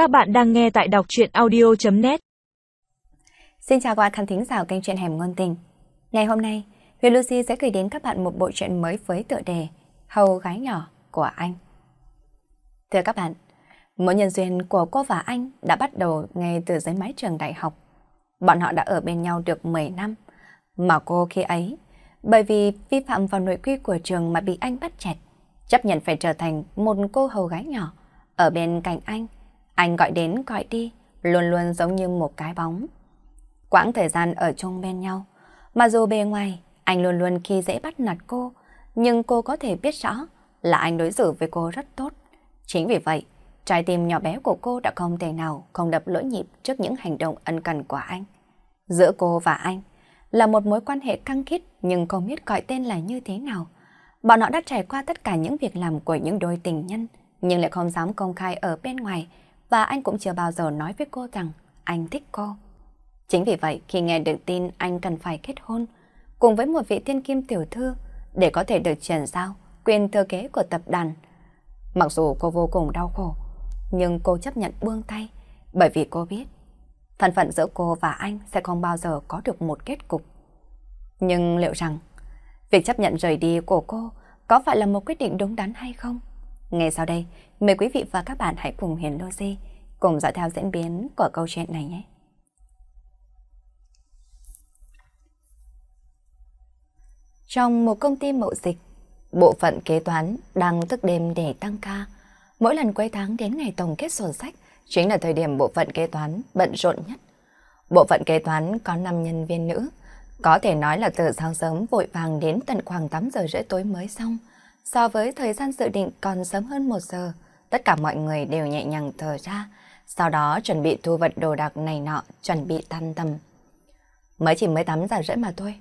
Các bạn đang nghe tại đọc truyện audio.net Xin chào các bạn khán thính giả kênh truyện Hẻm Ngôn Tình. Ngày hôm nay, Huyền Lucy sẽ gửi đến các bạn một bộ truyện mới với tựa đề Hầu Gái Nhỏ của anh. Thưa các bạn, mối nhân duyên của cô và anh đã bắt đầu ngay từ dưới mái trường đại học. Bọn họ đã ở bên nhau được 10 năm, mà cô khi ấy, bởi vì vi phạm vào nội quy của trường mà bị anh bắt chẹt, chấp nhận phải trở thành một cô hầu gái nhỏ ở bên cạnh anh. Anh gọi đến gọi đi, luôn luôn giống như một cái bóng. Quãng thời gian ở chung bên nhau, mà dù bề ngoài anh luôn luôn khi dễ bắt nạt cô, nhưng cô có thể biết rõ là anh đối xử với cô rất tốt. Chính vì vậy, trái tim nhỏ bé của cô đã không thể nào không đập lỗi nhịp trước những hành động ân cần của anh. Giữa cô và anh là một mối quan hệ căng khít nhưng không biết gọi tên là như thế nào. Bọn họ đã trải qua tất cả những việc làm của những đôi tình nhân, nhưng lại không dám công khai ở bên ngoài, và anh cũng chưa bao giờ nói với cô rằng anh thích cô. Chính vì vậy, khi nghe được tin anh cần phải kết hôn, cùng với một vị thiên kim tiểu thư, để có thể được chuyển giao quyền thừa kế của tập đoàn. Mặc dù cô vô cùng đau khổ, nhưng cô chấp nhận buông tay, bởi vì cô biết, thân phận giữa cô và anh sẽ không bao giờ có được một kết cục. Nhưng liệu rằng, việc chấp nhận rời đi của cô có phải là một quyết định đúng đắn hay không? Ngay sau đây, mời quý vị và các bạn hãy cùng Hiền Lucy cùng dõi theo diễn biến của câu chuyện này nhé. Trong một công ty mậu dịch, bộ phận kế toán đang thức đêm để tăng ca. Mỗi lần cuối tháng đến ngày tổng kết sổ sách chính là thời điểm bộ phận kế toán bận rộn nhất. Bộ phận kế toán có 5 nhân viên nữ, có thể nói là từ sáng sớm vội vàng đến tận khoảng 8 giờ rưỡi tối mới xong. So với thời gian dự định còn sớm hơn một giờ, tất cả mọi người đều nhẹ nhàng thở ra, sau đó chuẩn bị thu vật đồ đạc này nọ, chuẩn bị tan tầm. Mới chỉ mới 8 giờ rưỡi mà thôi,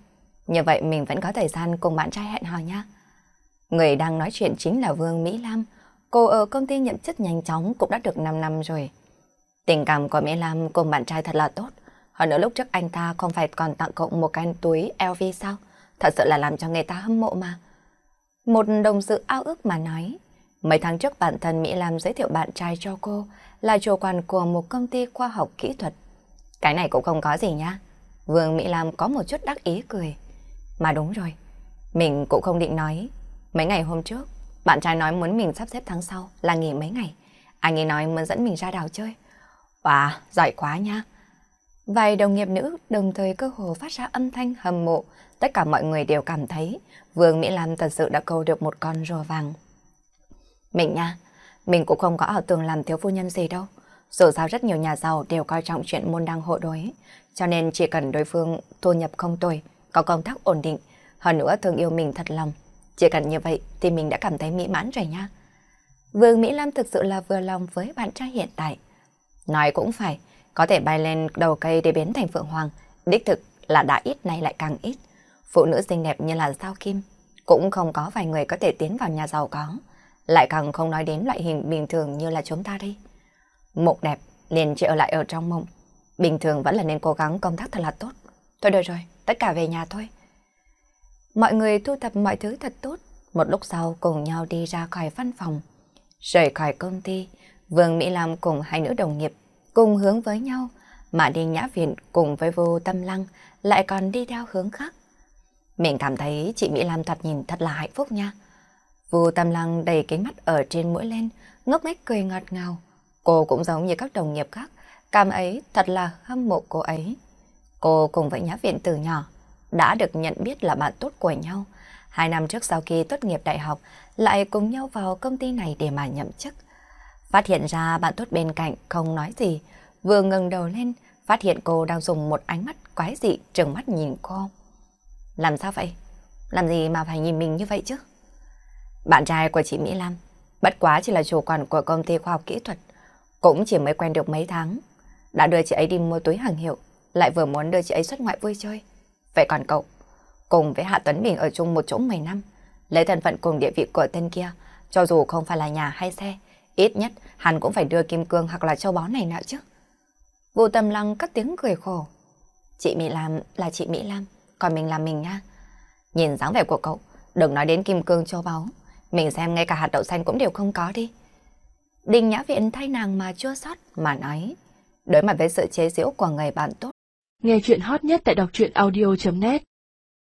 như vậy mình vẫn có thời gian cùng bạn trai hẹn hò nha. Người đang nói chuyện chính là Vương Mỹ Lam, cô ở công ty nhậm chức nhanh chóng cũng đã được 5 năm rồi. Tình cảm của Mỹ Lam cùng bạn trai thật là tốt, hơn nữa lúc trước anh ta không phải còn tặng cậu một cái túi LV sao? Thật sự là làm cho người ta hâm mộ mà. Một đồng sự ao ước mà nói. Mấy tháng trước bản thân Mỹ Lam giới thiệu bạn trai cho cô là chủ quản của một công ty khoa học kỹ thuật. Cái này cũng không có gì nhá. Vương Mỹ Lam có một chút đắc ý cười. Mà đúng rồi, mình cũng không định nói. Mấy ngày hôm trước, bạn trai nói muốn mình sắp xếp tháng sau là nghỉ mấy ngày. Anh ấy nói muốn dẫn mình ra đảo chơi. Wow, giỏi quá nha. Vài đồng nghiệp nữ đồng thời cơ hồ phát ra âm thanh hâm mộ. Tất cả mọi người đều cảm thấy Vương Mỹ Lam thật sự đã câu được một con rùa vàng. Mình nha, mình cũng không có ảo tưởng làm thiếu phu nhân gì đâu. Dù sao rất nhiều nhà giàu đều coi trọng chuyện môn đăng hộ đối. Cho nên chỉ cần đối phương thu nhập không tồi, có công tác ổn định, hơn nữa thương yêu mình thật lòng. Chỉ cần như vậy thì mình đã cảm thấy mỹ mãn rồi nha. Vương Mỹ Lam thực sự là vừa lòng với bạn trai hiện tại. Nói cũng phải, có thể bay lên đầu cây để biến thành Phượng Hoàng, đích thực là đã ít nay lại càng ít. Phụ nữ xinh đẹp như là sao Kim, cũng không có vài người có thể tiến vào nhà giàu có, lại càng không nói đến loại hình bình thường như là chúng ta đi Mộng đẹp liền chỉ ở lại ở trong mộng, bình thường vẫn là nên cố gắng công tác thật là tốt. Thôi được rồi, tất cả về nhà thôi. Mọi người thu thập mọi thứ thật tốt, một lúc sau cùng nhau đi ra khỏi văn phòng. Rời khỏi công ty, Vương Mỹ Lam cùng hai nữ đồng nghiệp cùng hướng với nhau, mà đi nhã viện cùng với vô tâm lăng lại còn đi theo hướng khác. Mình cảm thấy chị Mỹ Lam thoạt nhìn thật là hạnh phúc nha. Vô tâm lăng đầy kính mắt ở trên mũi lên, ngốc nghếch cười ngọt ngào. Cô cũng giống như các đồng nghiệp khác, cảm ấy thật là hâm mộ cô ấy. Cô cùng với nhã viện từ nhỏ, đã được nhận biết là bạn tốt của nhau. Hai năm trước sau khi tốt nghiệp đại học, lại cùng nhau vào công ty này để mà nhậm chức. Phát hiện ra bạn tốt bên cạnh không nói gì, vừa ngừng đầu lên, phát hiện cô đang dùng một ánh mắt quái dị trừng mắt nhìn cô. Làm sao vậy? Làm gì mà phải nhìn mình như vậy chứ? Bạn trai của chị Mỹ Lam, bất quá chỉ là chủ quản của công ty khoa học kỹ thuật, cũng chỉ mới quen được mấy tháng. Đã đưa chị ấy đi mua túi hàng hiệu, lại vừa muốn đưa chị ấy xuất ngoại vui chơi. Vậy còn cậu, cùng với Hạ Tuấn Bình ở chung một chỗ 10 năm, lấy thân phận cùng địa vị của tên kia, cho dù không phải là nhà hay xe, ít nhất hắn cũng phải đưa kim cương hoặc là châu báu này nào chứ. Vô tâm lăng cất tiếng cười khổ. Chị Mỹ Lam là chị Mỹ Lam, còn mình là mình nha. Nhìn dáng vẻ của cậu, đừng nói đến kim cương châu báu. Mình xem ngay cả hạt đậu xanh cũng đều không có đi. Đình Nhã Viện thay nàng mà chua sót mà nói. Đối mặt với sự chế giễu của người bạn tốt. Nghe chuyện hot nhất tại đọc truyện audio.net